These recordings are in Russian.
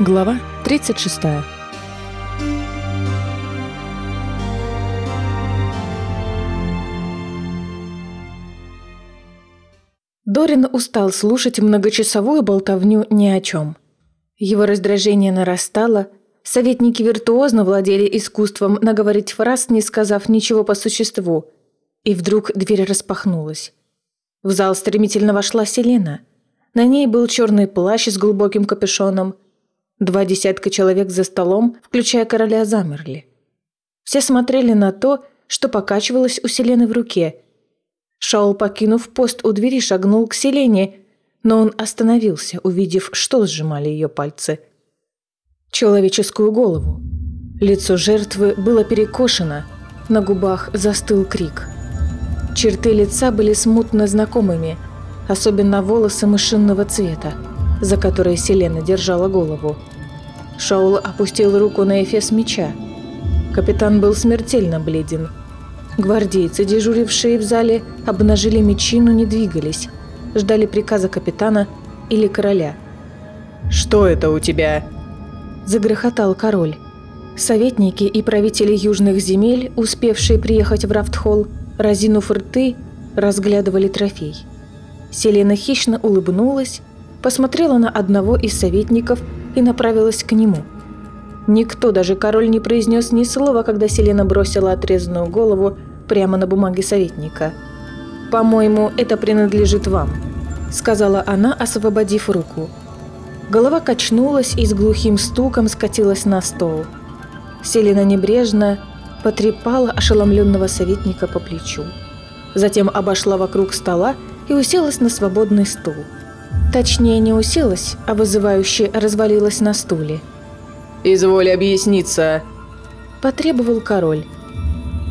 Глава 36 Дорин устал слушать многочасовую болтовню ни о чем. Его раздражение нарастало, советники виртуозно владели искусством наговорить фраз, не сказав ничего по существу. И вдруг дверь распахнулась. В зал стремительно вошла Селена. На ней был черный плащ с глубоким капюшоном – Два десятка человек за столом, включая короля, замерли. Все смотрели на то, что покачивалось у Селены в руке. Шаул, покинув пост у двери, шагнул к Селене, но он остановился, увидев, что сжимали ее пальцы. Человеческую голову. Лицо жертвы было перекошено, на губах застыл крик. Черты лица были смутно знакомыми, особенно волосы мышинного цвета за которой Селена держала голову. Шаул опустил руку на эфес меча. Капитан был смертельно бледен. Гвардейцы, дежурившие в зале, обнажили мечи, но не двигались. Ждали приказа капитана или короля. «Что это у тебя?» Загрохотал король. Советники и правители южных земель, успевшие приехать в Рафтхолл, разинув рты, разглядывали трофей. Селена хищно улыбнулась, посмотрела на одного из советников и направилась к нему. Никто, даже король, не произнес ни слова, когда Селена бросила отрезанную голову прямо на бумаге советника. «По-моему, это принадлежит вам», — сказала она, освободив руку. Голова качнулась и с глухим стуком скатилась на стол. Селена небрежно потрепала ошеломленного советника по плечу. Затем обошла вокруг стола и уселась на свободный стул. Точнее, не уселась, а вызывающе развалилась на стуле. «Изволь объясниться!» Потребовал король.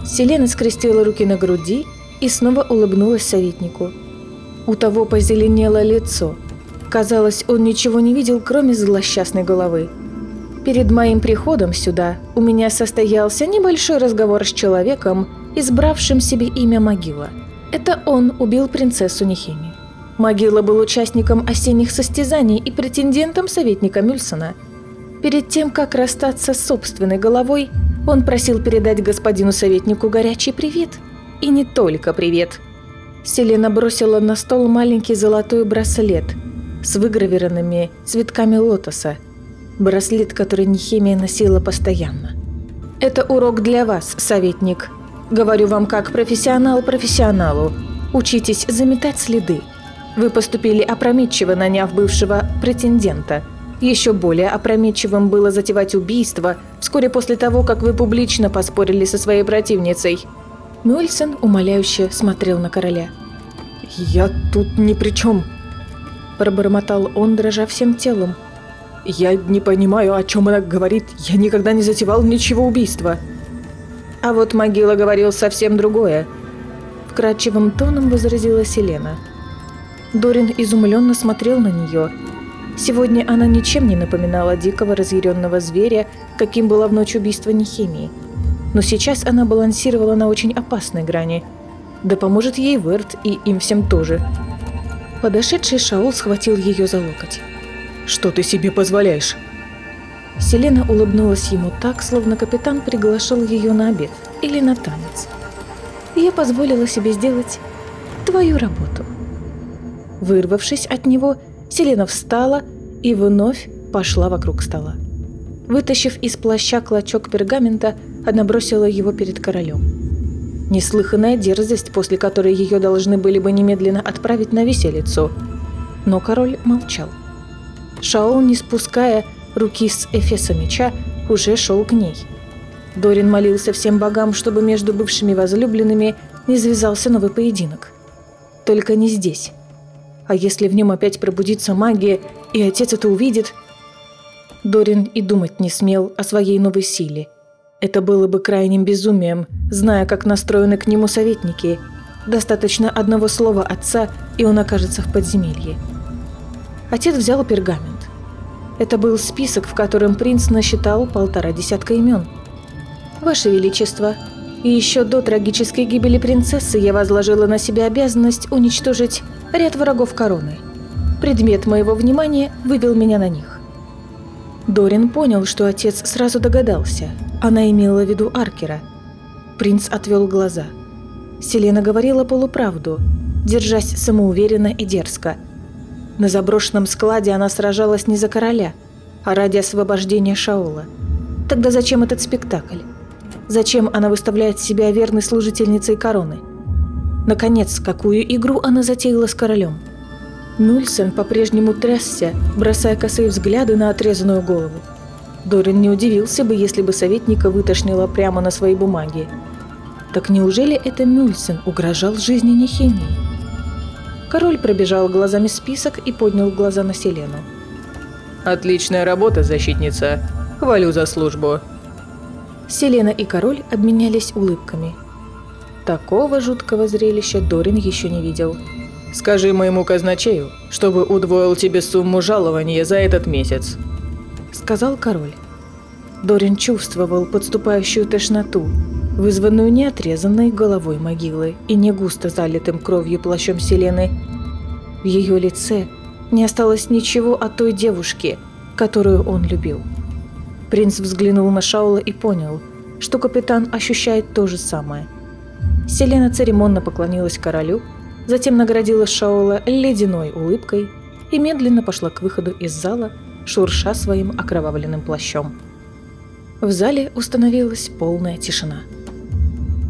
Селена скрестила руки на груди и снова улыбнулась советнику. У того позеленело лицо. Казалось, он ничего не видел, кроме злосчастной головы. Перед моим приходом сюда у меня состоялся небольшой разговор с человеком, избравшим себе имя Могила. Это он убил принцессу Нехеми. Могила был участником осенних состязаний и претендентом советника Мюльсона. Перед тем, как расстаться с собственной головой, он просил передать господину советнику горячий привет. И не только привет. Селена бросила на стол маленький золотой браслет с выгравированными цветками лотоса. Браслет, который Нехемия носила постоянно. «Это урок для вас, советник. Говорю вам как профессионал профессионалу. Учитесь заметать следы. Вы поступили опрометчиво, наняв бывшего претендента. Еще более опрометчивым было затевать убийство вскоре после того, как вы публично поспорили со своей противницей. Мюльсон умоляюще смотрел на короля. «Я тут ни при чем», – пробормотал он, дрожа всем телом. «Я не понимаю, о чем она говорит. Я никогда не затевал ничего убийства». «А вот могила говорил совсем другое», – вкрадчивым тоном возразила Селена. Дорин изумленно смотрел на нее. Сегодня она ничем не напоминала дикого разъяренного зверя, каким была в ночь убийства Нехемии. Но сейчас она балансировала на очень опасной грани. Да поможет ей Верт и им всем тоже. Подошедший Шаул схватил ее за локоть. «Что ты себе позволяешь?» Селена улыбнулась ему так, словно капитан приглашал ее на обед или на танец. «Я позволила себе сделать твою работу». Вырвавшись от него, Селена встала и вновь пошла вокруг стола. Вытащив из плаща клочок пергамента, она бросила его перед королем. Неслыханная дерзость, после которой ее должны были бы немедленно отправить на виселицу. Но король молчал. Шаол, не спуская руки с эфеса меча, уже шел к ней. Дорин молился всем богам, чтобы между бывшими возлюбленными не завязался новый поединок. Только не здесь. А если в нем опять пробудится магия, и отец это увидит? Дорин и думать не смел о своей новой силе. Это было бы крайним безумием, зная, как настроены к нему советники. Достаточно одного слова отца, и он окажется в подземелье. Отец взял пергамент. Это был список, в котором принц насчитал полтора десятка имен. «Ваше Величество, и еще до трагической гибели принцессы я возложила на себя обязанность уничтожить ряд врагов короны. Предмет моего внимания вывел меня на них. Дорин понял, что отец сразу догадался. Она имела в виду Аркера. Принц отвел глаза. Селена говорила полуправду, держась самоуверенно и дерзко. На заброшенном складе она сражалась не за короля, а ради освобождения Шаула. Тогда зачем этот спектакль? Зачем она выставляет себя верной служительницей короны? Наконец, какую игру она затеяла с королем? Нульсен по-прежнему трясся, бросая косые взгляды на отрезанную голову. Дорин не удивился бы, если бы советника вытошнило прямо на своей бумаге. Так неужели это Мюльсен угрожал жизни Нехемии? Король пробежал глазами список и поднял глаза на Селену. «Отличная работа, защитница. Хвалю за службу». Селена и король обменялись улыбками. Такого жуткого зрелища Дорин еще не видел. Скажи моему казначею, чтобы удвоил тебе сумму жалования за этот месяц», — сказал король. Дорин чувствовал подступающую тошноту, вызванную не отрезанной головой могилы и не густо залитым кровью плащом Селены. В ее лице не осталось ничего от той девушки, которую он любил. Принц взглянул на Шаула и понял, что капитан ощущает то же самое. Селена церемонно поклонилась королю затем наградила Шаола ледяной улыбкой и медленно пошла к выходу из зала, шурша своим окровавленным плащом. В зале установилась полная тишина.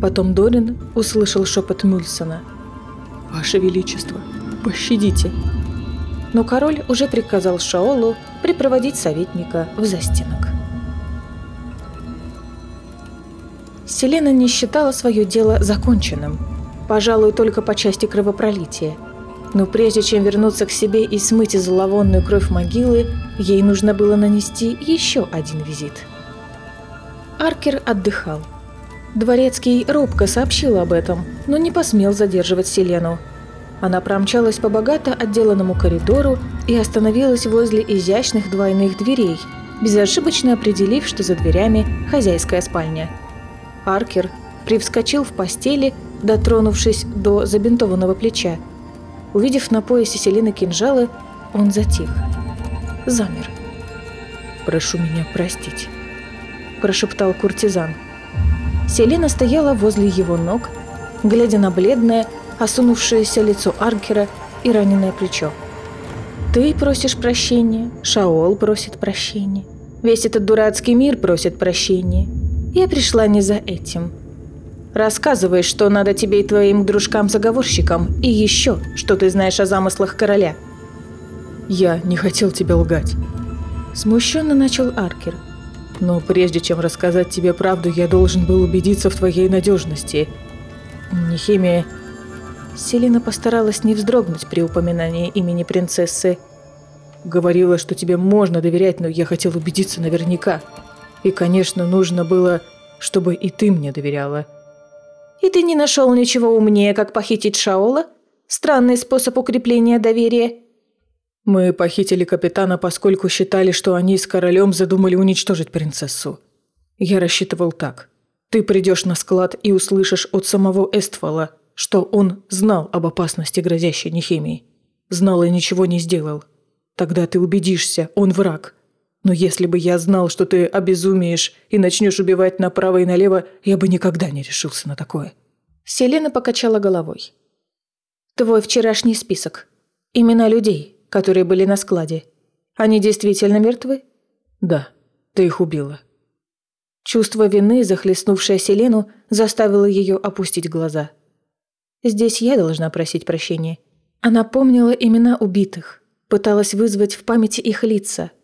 Потом Дорин услышал шепот Мюльсона. «Ваше Величество, пощадите!» Но король уже приказал Шаолу припроводить советника в застенок. Селена не считала свое дело законченным – пожалуй, только по части кровопролития. Но прежде чем вернуться к себе и смыть зловонную кровь могилы, ей нужно было нанести еще один визит. Аркер отдыхал. Дворецкий робко сообщил об этом, но не посмел задерживать Селену. Она промчалась по богато отделанному коридору и остановилась возле изящных двойных дверей, безошибочно определив, что за дверями хозяйская спальня. Аркер привскочил в постели дотронувшись до забинтованного плеча. Увидев на поясе Селины кинжалы, он затих. Замер. «Прошу меня простить», – прошептал куртизан. Селена стояла возле его ног, глядя на бледное, осунувшееся лицо Аркера и раненое плечо. «Ты просишь прощения, Шаол просит прощения, весь этот дурацкий мир просит прощения. Я пришла не за этим», Рассказывай, что надо тебе и твоим дружкам-заговорщикам, и еще, что ты знаешь о замыслах короля». «Я не хотел тебе лгать», – смущенно начал Аркер. «Но прежде чем рассказать тебе правду, я должен был убедиться в твоей надежности. Нехимия...» Селина постаралась не вздрогнуть при упоминании имени принцессы. «Говорила, что тебе можно доверять, но я хотел убедиться наверняка. И, конечно, нужно было, чтобы и ты мне доверяла». И ты не нашел ничего умнее, как похитить Шаола? Странный способ укрепления доверия. Мы похитили капитана, поскольку считали, что они с королем задумали уничтожить принцессу. Я рассчитывал так. Ты придешь на склад и услышишь от самого Эствола, что он знал об опасности, грозящей Нехемии. Знал и ничего не сделал. Тогда ты убедишься, он враг. Но если бы я знал, что ты обезумеешь и начнешь убивать направо и налево, я бы никогда не решился на такое». Селена покачала головой. «Твой вчерашний список. Имена людей, которые были на складе. Они действительно мертвы?» «Да, ты их убила». Чувство вины, захлестнувшее Селену, заставило ее опустить глаза. «Здесь я должна просить прощения». Она помнила имена убитых, пыталась вызвать в памяти их лица –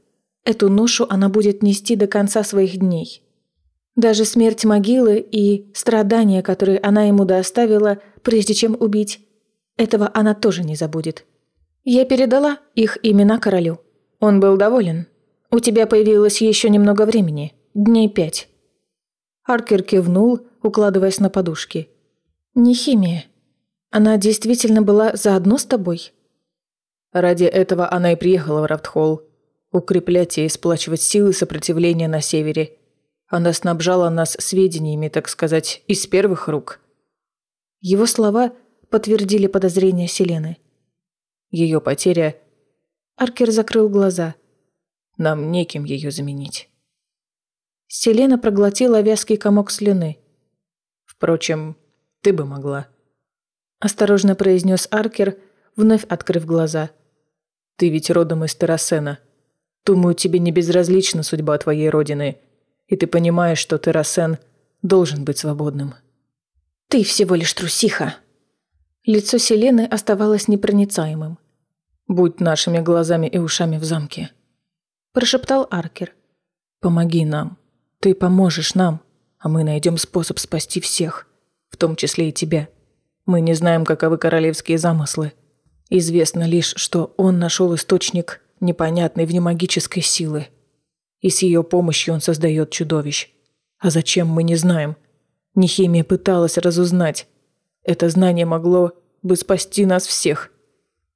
Эту ношу она будет нести до конца своих дней. Даже смерть могилы и страдания, которые она ему доставила, прежде чем убить, этого она тоже не забудет. Я передала их имена королю. Он был доволен. У тебя появилось еще немного времени, дней пять. Аркер кивнул, укладываясь на подушки. Не химия. Она действительно была заодно с тобой? Ради этого она и приехала в Рафтхолл укреплять и сплачивать силы сопротивления на севере. Она снабжала нас сведениями, так сказать, из первых рук. Его слова подтвердили подозрения Селены. Ее потеря... Аркер закрыл глаза. Нам неким ее заменить. Селена проглотила вязкий комок слюны. Впрочем, ты бы могла. Осторожно произнес Аркер, вновь открыв глаза. Ты ведь родом из Террасена. Думаю, тебе не безразлична судьба твоей родины, и ты понимаешь, что Террасен должен быть свободным. Ты всего лишь трусиха. Лицо Селены оставалось непроницаемым. Будь нашими глазами и ушами в замке. Прошептал Аркер. Помоги нам. Ты поможешь нам, а мы найдем способ спасти всех, в том числе и тебя. Мы не знаем, каковы королевские замыслы. Известно лишь, что он нашел источник непонятной внемагической силы. И с ее помощью он создает чудовищ. А зачем, мы не знаем. Нехимия пыталась разузнать. Это знание могло бы спасти нас всех.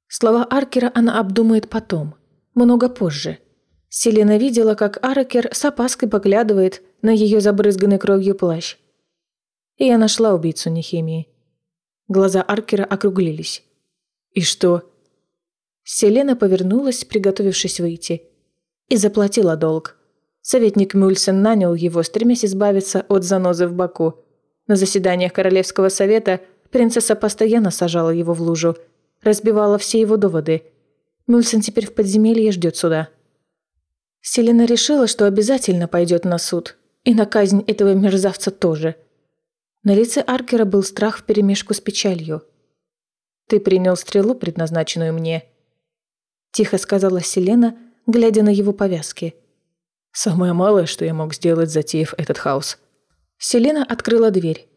Слова Аркера она обдумает потом, много позже. Селена видела, как Аркер с опаской поглядывает на ее забрызганный кровью плащ. И я нашла убийцу Нехимии. Глаза Аркера округлились. «И что?» Селена повернулась, приготовившись выйти. И заплатила долг. Советник Мюльсен нанял его, стремясь избавиться от занозы в боку. На заседаниях Королевского совета принцесса постоянно сажала его в лужу, разбивала все его доводы. Мюльсен теперь в подземелье ждет суда. Селена решила, что обязательно пойдет на суд. И на казнь этого мерзавца тоже. На лице Аркера был страх вперемешку с печалью. «Ты принял стрелу, предназначенную мне», – тихо сказала Селена, глядя на его повязки. «Самое малое, что я мог сделать, затеяв этот хаос». Селена открыла дверь.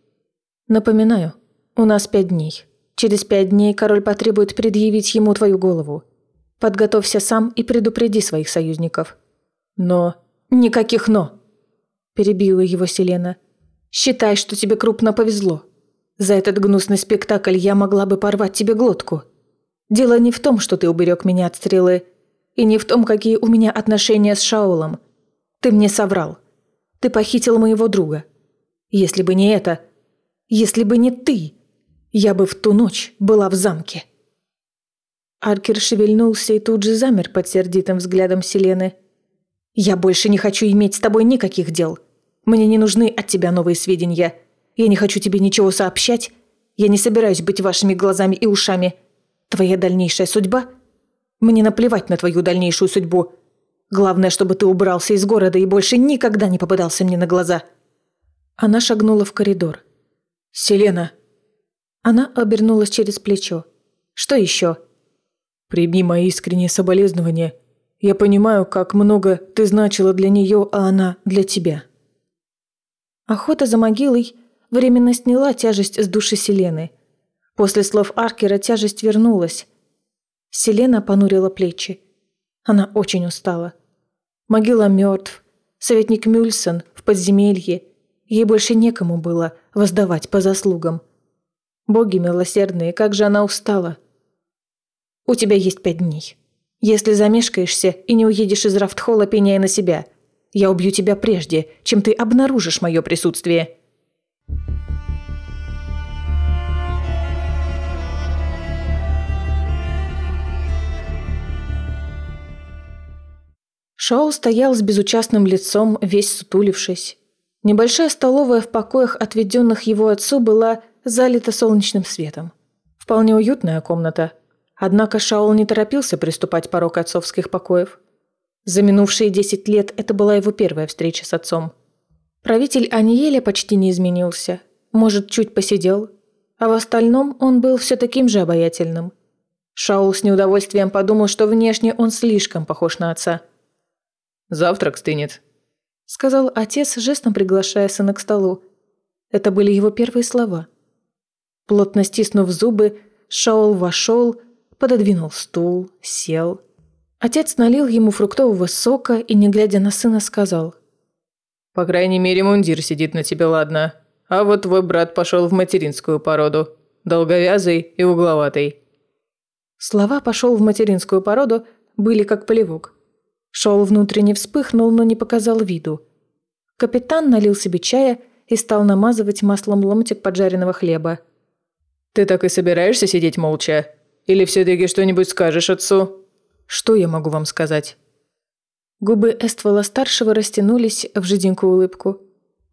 «Напоминаю, у нас пять дней. Через пять дней король потребует предъявить ему твою голову. Подготовься сам и предупреди своих союзников». «Но...» «Никаких «но», – перебила его Селена. «Считай, что тебе крупно повезло. За этот гнусный спектакль я могла бы порвать тебе глотку». Дело не в том, что ты уберег меня от стрелы, и не в том, какие у меня отношения с Шаолом. Ты мне соврал. Ты похитил моего друга. Если бы не это, если бы не ты, я бы в ту ночь была в замке». Аркер шевельнулся и тут же замер под сердитым взглядом Селены. «Я больше не хочу иметь с тобой никаких дел. Мне не нужны от тебя новые сведения. Я не хочу тебе ничего сообщать. Я не собираюсь быть вашими глазами и ушами. Твоя дальнейшая судьба? Мне наплевать на твою дальнейшую судьбу. Главное, чтобы ты убрался из города и больше никогда не попадался мне на глаза». Она шагнула в коридор. «Селена!» Она обернулась через плечо. «Что еще?» «Прими мои искренние соболезнования. Я понимаю, как много ты значила для нее, а она для тебя». Охота за могилой временно сняла тяжесть с души Селены – После слов Аркера тяжесть вернулась. Селена понурила плечи. Она очень устала. Могила мертв. Советник Мюльсон в подземелье. Ей больше некому было воздавать по заслугам. Боги милосердные, как же она устала. У тебя есть пять дней. Если замешкаешься и не уедешь из Рафтхола, пеняя на себя, я убью тебя прежде, чем ты обнаружишь мое присутствие. Шоу стоял с безучастным лицом, весь сутулившись. Небольшая столовая в покоях, отведенных его отцу, была залита солнечным светом. Вполне уютная комната. Однако Шаул не торопился приступать порог отцовских покоев. За минувшие десять лет это была его первая встреча с отцом. Правитель Аниеля почти не изменился. Может, чуть посидел. А в остальном он был все таким же обаятельным. Шаул с неудовольствием подумал, что внешне он слишком похож на отца – Завтрак стынет», — сказал отец, жестом приглашая сына к столу. Это были его первые слова. Плотно стиснув зубы, Шаол вошел, пододвинул стул, сел. Отец налил ему фруктового сока и, не глядя на сына, сказал. «По крайней мере, мундир сидит на тебе ладно. А вот твой брат пошел в материнскую породу. Долговязый и угловатый». Слова «пошел в материнскую породу» были как полевок. Шоул внутренне вспыхнул, но не показал виду. Капитан налил себе чая и стал намазывать маслом ломтик поджаренного хлеба. «Ты так и собираешься сидеть молча? Или все-таки что-нибудь скажешь отцу?» «Что я могу вам сказать?» Губы Эствола-старшего растянулись в жиденькую улыбку.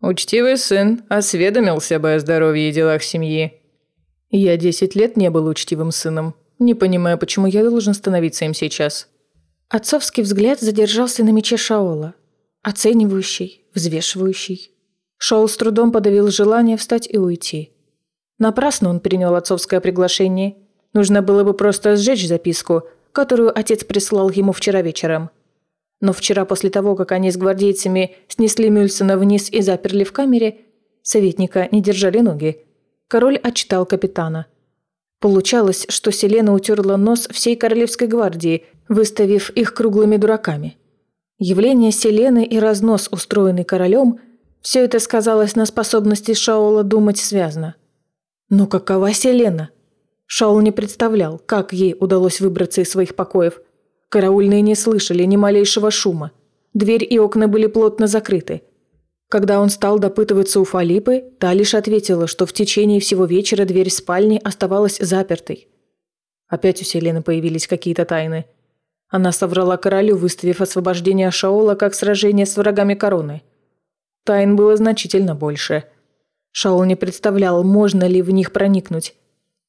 «Учтивый сын осведомился бы о здоровье и делах семьи. Я десять лет не был учтивым сыном. Не понимаю, почему я должен становиться им сейчас». Отцовский взгляд задержался на мече Шаола. Оценивающий, взвешивающий. Шаол с трудом подавил желание встать и уйти. Напрасно он принял отцовское приглашение. Нужно было бы просто сжечь записку, которую отец прислал ему вчера вечером. Но вчера, после того, как они с гвардейцами снесли Мюльсона вниз и заперли в камере, советника не держали ноги. Король отчитал капитана. Получалось, что Селена утерла нос всей королевской гвардии, выставив их круглыми дураками. Явление Селены и разнос, устроенный королем, все это сказалось на способности Шаола думать связно. Но какова Селена? Шаул не представлял, как ей удалось выбраться из своих покоев. Караульные не слышали ни малейшего шума. Дверь и окна были плотно закрыты. Когда он стал допытываться у Фалипы, та лишь ответила, что в течение всего вечера дверь спальни оставалась запертой. Опять у Селены появились какие-то тайны. Она соврала королю, выставив освобождение Шаола как сражение с врагами короны. Тайн было значительно больше – Шаул не представлял, можно ли в них проникнуть.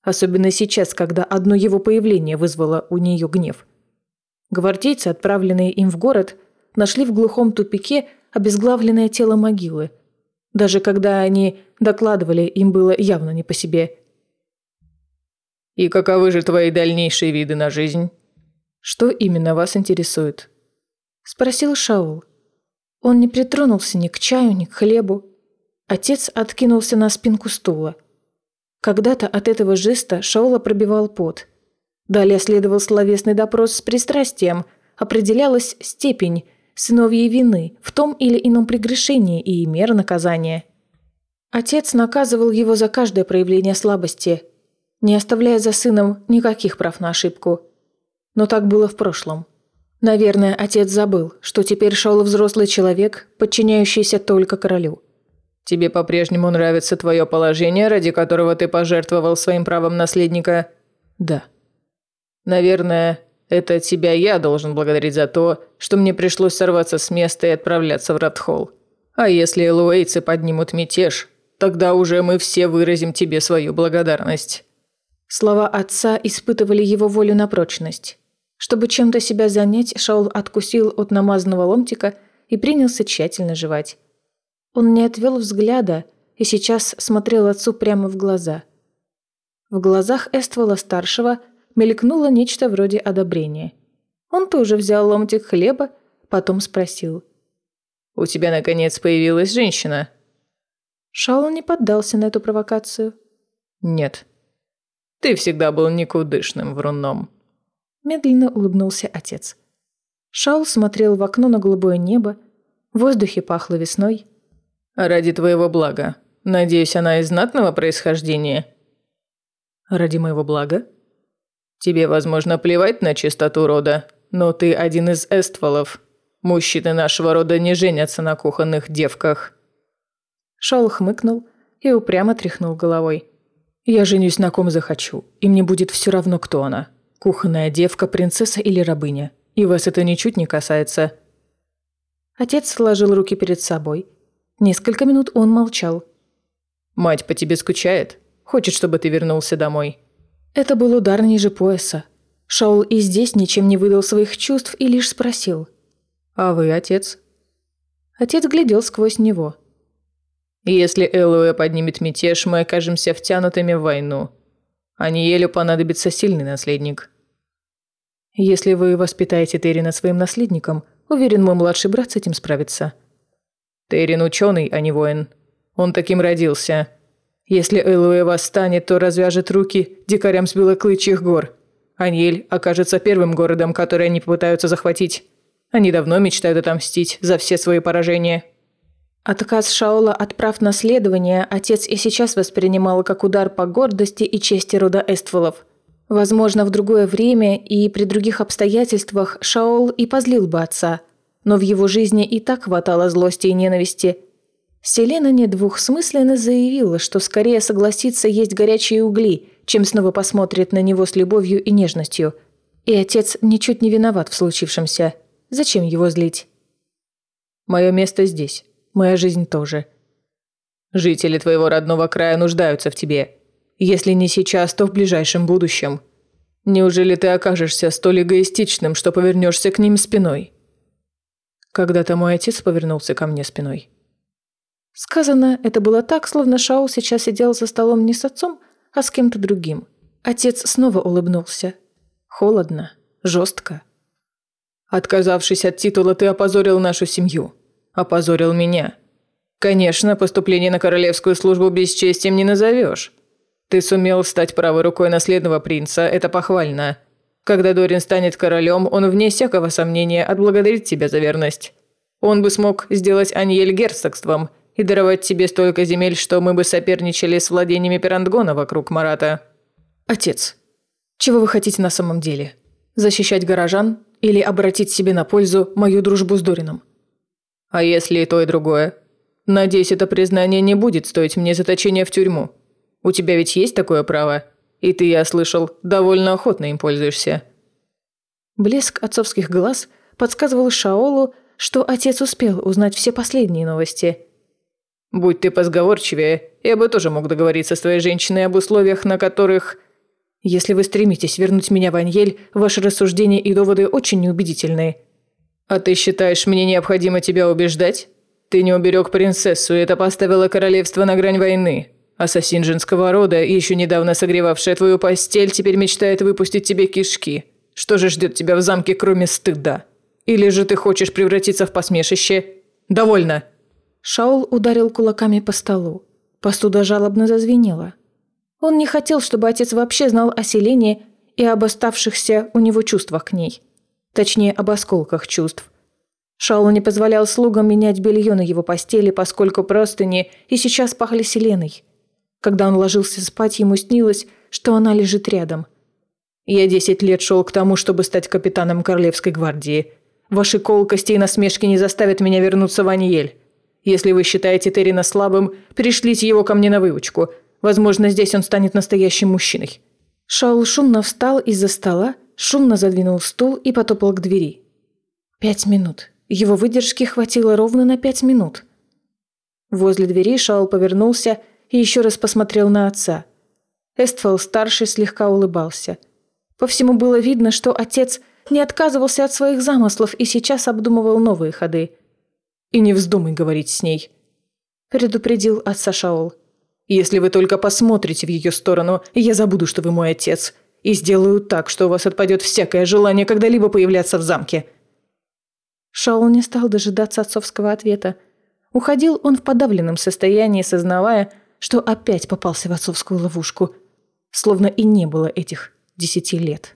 Особенно сейчас, когда одно его появление вызвало у нее гнев. Гвардейцы, отправленные им в город, нашли в глухом тупике обезглавленное тело могилы. Даже когда они докладывали, им было явно не по себе. «И каковы же твои дальнейшие виды на жизнь?» «Что именно вас интересует?» Спросил Шаул. Он не притронулся ни к чаю, ни к хлебу, Отец откинулся на спинку стула. Когда-то от этого жеста Шаола пробивал пот. Далее следовал словесный допрос с пристрастием, определялась степень сыновьей вины в том или ином прегрешении и мера наказания. Отец наказывал его за каждое проявление слабости, не оставляя за сыном никаких прав на ошибку. Но так было в прошлом. Наверное, отец забыл, что теперь Шаол взрослый человек, подчиняющийся только королю. Тебе по-прежнему нравится твое положение, ради которого ты пожертвовал своим правом наследника? Да. Наверное, это тебя я должен благодарить за то, что мне пришлось сорваться с места и отправляться в Радхолл. А если элуэйцы поднимут мятеж, тогда уже мы все выразим тебе свою благодарность». Слова отца испытывали его волю на прочность. Чтобы чем-то себя занять, Шаул откусил от намазанного ломтика и принялся тщательно жевать. Он не отвел взгляда и сейчас смотрел отцу прямо в глаза. В глазах Эствола-старшего мелькнуло нечто вроде одобрения. Он тоже взял ломтик хлеба, потом спросил. «У тебя, наконец, появилась женщина?» Шаул не поддался на эту провокацию. «Нет. Ты всегда был никудышным вруном». Медленно улыбнулся отец. Шаул смотрел в окно на голубое небо, в воздухе пахло весной – Ради твоего блага. Надеюсь, она из знатного происхождения? Ради моего блага? Тебе, возможно, плевать на чистоту рода, но ты один из эстволов. Мужчины нашего рода не женятся на кухонных девках. Шаул хмыкнул и упрямо тряхнул головой. «Я женюсь на ком захочу, и мне будет все равно, кто она. Кухонная девка, принцесса или рабыня. И вас это ничуть не касается». Отец сложил руки перед собой Несколько минут он молчал. «Мать по тебе скучает? Хочет, чтобы ты вернулся домой?» Это был удар ниже пояса. Шаул и здесь ничем не выдал своих чувств и лишь спросил. «А вы, отец?» Отец глядел сквозь него. «Если Элуэ поднимет мятеж, мы окажемся втянутыми в войну. А Ниелю понадобится сильный наследник». «Если вы воспитаете Террина своим наследником, уверен, мой младший брат с этим справится», Террин ученый, а не воин. Он таким родился. Если Элуэ восстанет, то развяжет руки дикарям с белоклычьих гор. Аньель окажется первым городом, который они попытаются захватить. Они давно мечтают отомстить за все свои поражения. Отказ Шаола от прав наследования отец и сейчас воспринимал как удар по гордости и чести рода Эстволов. Возможно, в другое время и при других обстоятельствах Шаол и позлил бы отца – но в его жизни и так хватало злости и ненависти. Селена недвухсмысленно заявила, что скорее согласится есть горячие угли, чем снова посмотрит на него с любовью и нежностью. И отец ничуть не виноват в случившемся. Зачем его злить? Мое место здесь, моя жизнь тоже. Жители твоего родного края нуждаются в тебе. Если не сейчас, то в ближайшем будущем. Неужели ты окажешься столь эгоистичным, что повернешься к ним спиной? Когда-то мой отец повернулся ко мне спиной. Сказано это было так, словно Шаул сейчас сидел за столом не с отцом, а с кем-то другим. Отец снова улыбнулся. Холодно, жестко. Отказавшись от титула, ты опозорил нашу семью. Опозорил меня. Конечно, поступление на королевскую службу бесчестием не назовешь. Ты сумел стать правой рукой наследного принца, это похвально. Когда Дорин станет королем, он вне всякого сомнения отблагодарит тебя за верность. Он бы смог сделать Аньель герцогством и даровать тебе столько земель, что мы бы соперничали с владениями Пирандгона вокруг Марата. Отец, чего вы хотите на самом деле? Защищать горожан или обратить себе на пользу мою дружбу с Дорином? А если и то, и другое? Надеюсь, это признание не будет стоить мне заточения в тюрьму. У тебя ведь есть такое право? И ты, я слышал, довольно охотно им пользуешься». Блеск отцовских глаз подсказывал Шаолу, что отец успел узнать все последние новости. «Будь ты позговорчивее, я бы тоже мог договориться с твоей женщиной об условиях, на которых...» «Если вы стремитесь вернуть меня в Аньель, ваши рассуждения и доводы очень неубедительные». «А ты считаешь, мне необходимо тебя убеждать? Ты не уберег принцессу, и это поставило королевство на грань войны. Ассасин женского рода, еще недавно согревавшая твою постель, теперь мечтает выпустить тебе кишки. Что же ждет тебя в замке, кроме стыда? Или же ты хочешь превратиться в посмешище? Довольно!» Шаул ударил кулаками по столу. Посуда жалобно зазвенела. Он не хотел, чтобы отец вообще знал о селении и об оставшихся у него чувствах к ней. Точнее, об осколках чувств. Шаул не позволял слугам менять белье на его постели, поскольку простыни и сейчас пахли селеной. Когда он ложился спать, ему снилось, что она лежит рядом. «Я десять лет шел к тому, чтобы стать капитаном Королевской гвардии. Ваши колкости и насмешки не заставят меня вернуться в Аниель. Если вы считаете Террина слабым, пришлите его ко мне на выучку. Возможно, здесь он станет настоящим мужчиной». Шаул шумно встал из-за стола, шумно задвинул стул и потопал к двери. Пять минут. Его выдержки хватило ровно на пять минут. Возле двери Шаул повернулся и еще раз посмотрел на отца. Эстфол-старший слегка улыбался. По всему было видно, что отец не отказывался от своих замыслов и сейчас обдумывал новые ходы. «И не вздумай говорить с ней», – предупредил отца Шаол. «Если вы только посмотрите в ее сторону, я забуду, что вы мой отец, и сделаю так, что у вас отпадет всякое желание когда-либо появляться в замке». Шаол не стал дожидаться отцовского ответа. Уходил он в подавленном состоянии, сознавая, что опять попался в отцовскую ловушку, словно и не было этих десяти лет.